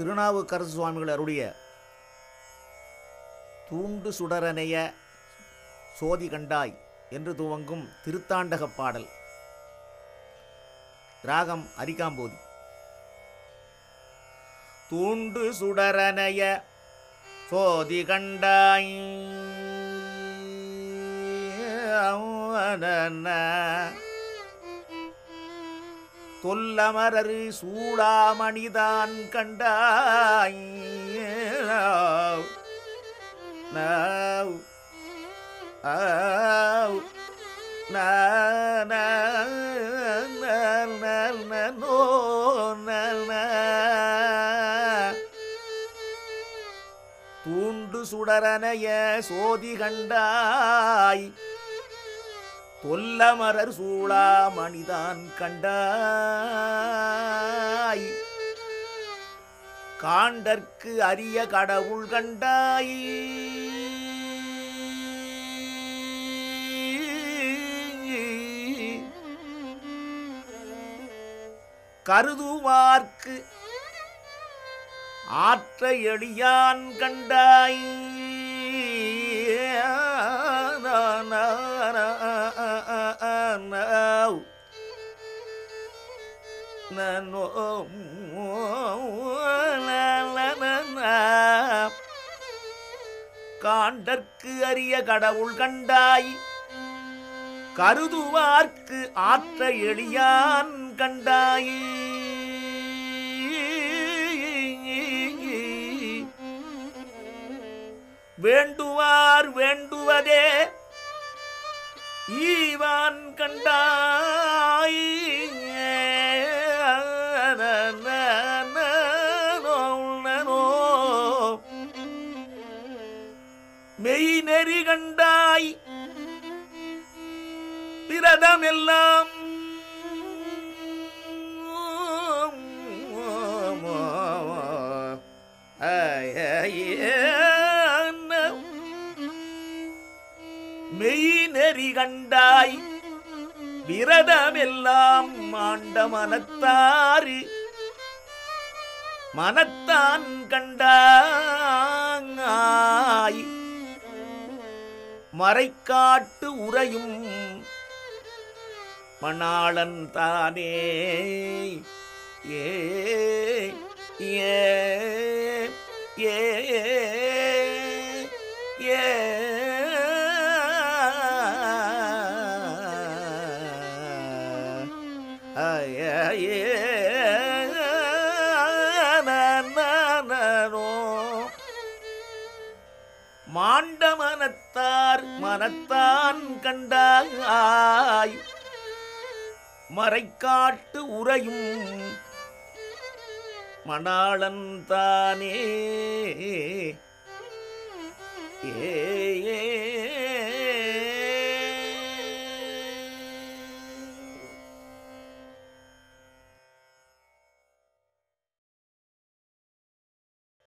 திருநாவுக்கரசு சுவாமிகள் அருடைய தூண்டு சுடரனைய சோதி கண்டாய் என்று துவங்கும் திருத்தாண்டகப் பாடல். ராகம் அரிகாம்போதி. தூண்டு சுடரனைய சோதி கண்டாய். தொல்லமரரு சூடாமணிதான் கண்டாய். நாவ் ஆவ் நோ தூண்டு சுடரனைய சோதி கண்டாய். தொல்லமரர் சூழா மணிதான் கண்டாய். காண்டற்கு அரிய கடவுள் கண்டாய். கருதுவார்க்கு ஆற்ற எளியான் கண்டாய். நனோ காண்டற்கு அரிய கடவுள் கண்டாய் கருதுவார்க்கு ஆற்ற எளியான் கண்டாய். வேண்டுவார் வேண்டுவதே ஈவான் கண்டாயே. மெய் நெறி கண்டாய். பிரதமெல்லாம் மெய் நெறி கண்டாய். விரதமெல்லாம் மாண்ட மனத்தாறு. மனத்தான் கண்டாய். மறைக்காட்டு உறையும் மணாளன் தானே. ஏ ஏ ஏ ஏ. மாண்ட மனத்தார் மனத்தான் கண்டாய். மறைக்காட்டு உறையும் மணாளன் தானே. ஏ ஏ